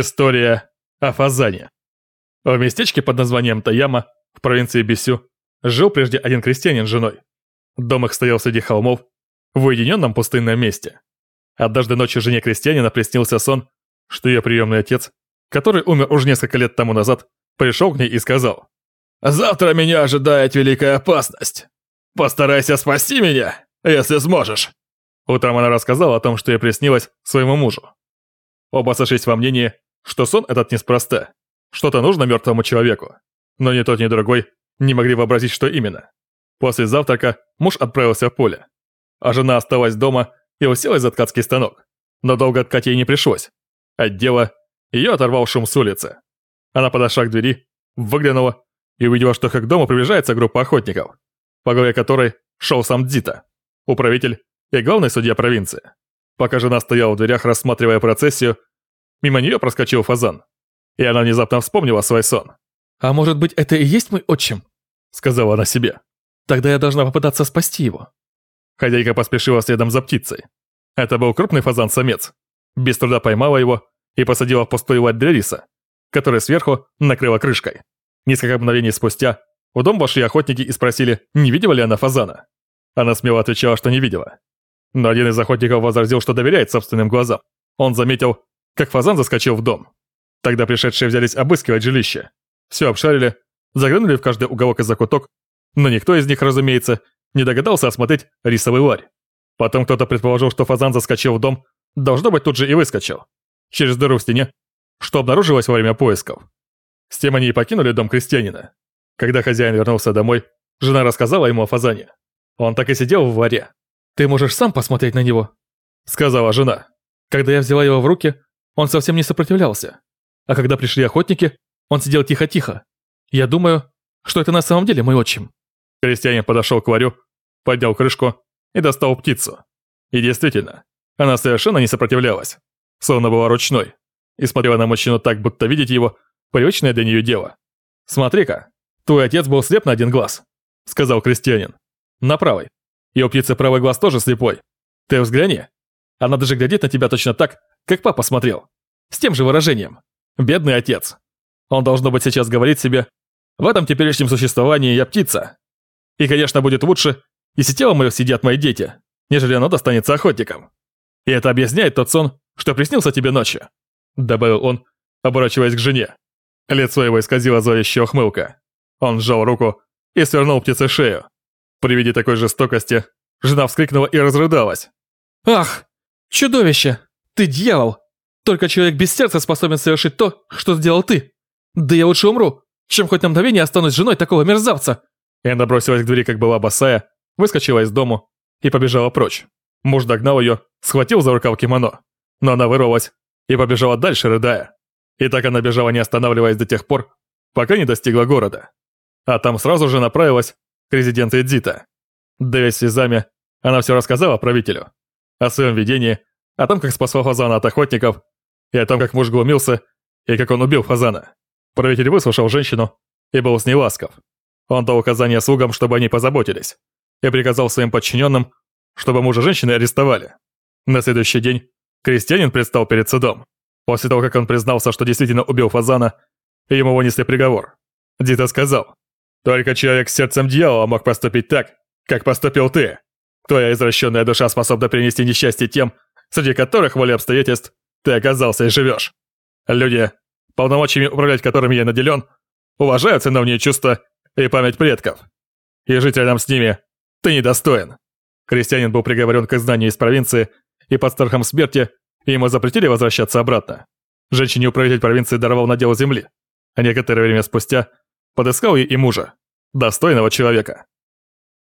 История о фазане. В местечке под названием Таяма в провинции Бисю жил прежде один крестьянин с женой. Дом их стоял среди холмов, в уединенном пустынном месте. Однажды ночью жене крестьянина приснился сон, что ее приемный отец, который умер уже несколько лет тому назад, пришел к ней и сказал, «Завтра меня ожидает великая опасность. Постарайся спасти меня, если сможешь». Утром она рассказала о том, что ей приснилось своему мужу. Оба сошлись во мнении, что сон этот неспроста. Что-то нужно мертвому человеку. Но ни тот, ни другой не могли вообразить, что именно. После завтрака муж отправился в поле, а жена осталась дома и уселась за ткацкий станок. Но долго ткать ей не пришлось. От дела ее оторвал шум с улицы. Она подошла к двери, выглянула и увидела, что к дому приближается группа охотников, по главе которой шел сам Дзита, управитель и главный судья провинции. Пока жена стояла в дверях, рассматривая процессию, мимо нее проскочил фазан. И она внезапно вспомнила свой сон. «А может быть, это и есть мой отчим?» Сказала она себе. «Тогда я должна попытаться спасти его». Хозяйка поспешила следом за птицей. Это был крупный фазан-самец. Без труда поймала его и посадила в пустую лать для риса, который сверху накрыла крышкой. Несколько мгновений спустя в дом вошли охотники и спросили, не видела ли она фазана. Она смело отвечала, что не видела. Но один из охотников возразил, что доверяет собственным глазам. Он заметил, как фазан заскочил в дом. Тогда пришедшие взялись обыскивать жилище. Все обшарили, заглянули в каждый уголок и закуток, но никто из них, разумеется, не догадался осмотреть рисовый ларь. Потом кто-то предположил, что фазан заскочил в дом, должно быть, тут же и выскочил. Через дыру в стене, что обнаружилось во время поисков. С тем они и покинули дом крестьянина. Когда хозяин вернулся домой, жена рассказала ему о фазане. Он так и сидел в варе, «Ты можешь сам посмотреть на него», — сказала жена. Когда я взяла его в руки, он совсем не сопротивлялся. А когда пришли охотники, он сидел тихо-тихо. Я думаю, что это на самом деле мой отчим. Крестьянин подошел к варю, поднял крышку и достал птицу. И действительно, она совершенно не сопротивлялась, словно была ручной, и смотрела на мужчину так, будто видеть его – привычное для нее дело. «Смотри-ка, твой отец был слеп на один глаз», – сказал крестьянин. «На правой. И у птицы правый глаз тоже слепой. Ты взгляни. Она даже глядит на тебя точно так, как папа смотрел. С тем же выражением. Бедный отец. Он, должно быть, сейчас говорит себе, в этом теперешнем существовании я птица. И, конечно, будет лучше, если тело мое сидят мои дети, нежели оно достанется охотникам. И это объясняет тот сон, что приснился тебе ночью», — добавил он, оборачиваясь к жене. Лицо его исказило зловещая ухмылка. Он сжал руку и свернул птице шею. При виде такой жестокости жена вскрикнула и разрыдалась. «Ах, чудовище! Ты дьявол! Только человек без сердца способен совершить то, что сделал ты. Да я лучше умру, чем хоть на мгновение останусь женой такого мерзавца!» Она бросилась к двери, как была босая, выскочила из дому и побежала прочь. Муж догнал ее, схватил за рукав кимоно, но она вырвалась и побежала дальше, рыдая. И так она бежала, не останавливаясь до тех пор, пока не достигла города. А там сразу же направилась к резиденции Дзита. Давясь слезами, она все рассказала правителю. О своем видении, о том, как спасла Фазана от охотников, и о том, как муж глумился, и как он убил Фазана. Правитель выслушал женщину и был с ней ласков. Он дал указания слугам, чтобы они позаботились, и приказал своим подчиненным, чтобы мужа женщины арестовали. На следующий день крестьянин предстал перед судом. После того, как он признался, что действительно убил Фазана, ему вынесли приговор. Дита сказал, только человек с сердцем дьявола мог поступить так, как поступил ты. Твоя извращенная душа способна принести несчастье тем, среди которых волей обстоятельств ты оказался и живешь. Люди, полномочиями управлять которыми я наделен, уважают сыновние чувства и память предков. И жить рядом с ними ты недостоин. Крестьянин был приговорен к изгнанию из провинции, и под страхом смерти ему запретили возвращаться обратно. Женщине управитель провинции даровал надел земли, а некоторое время спустя подыскал ей и мужа, достойного человека.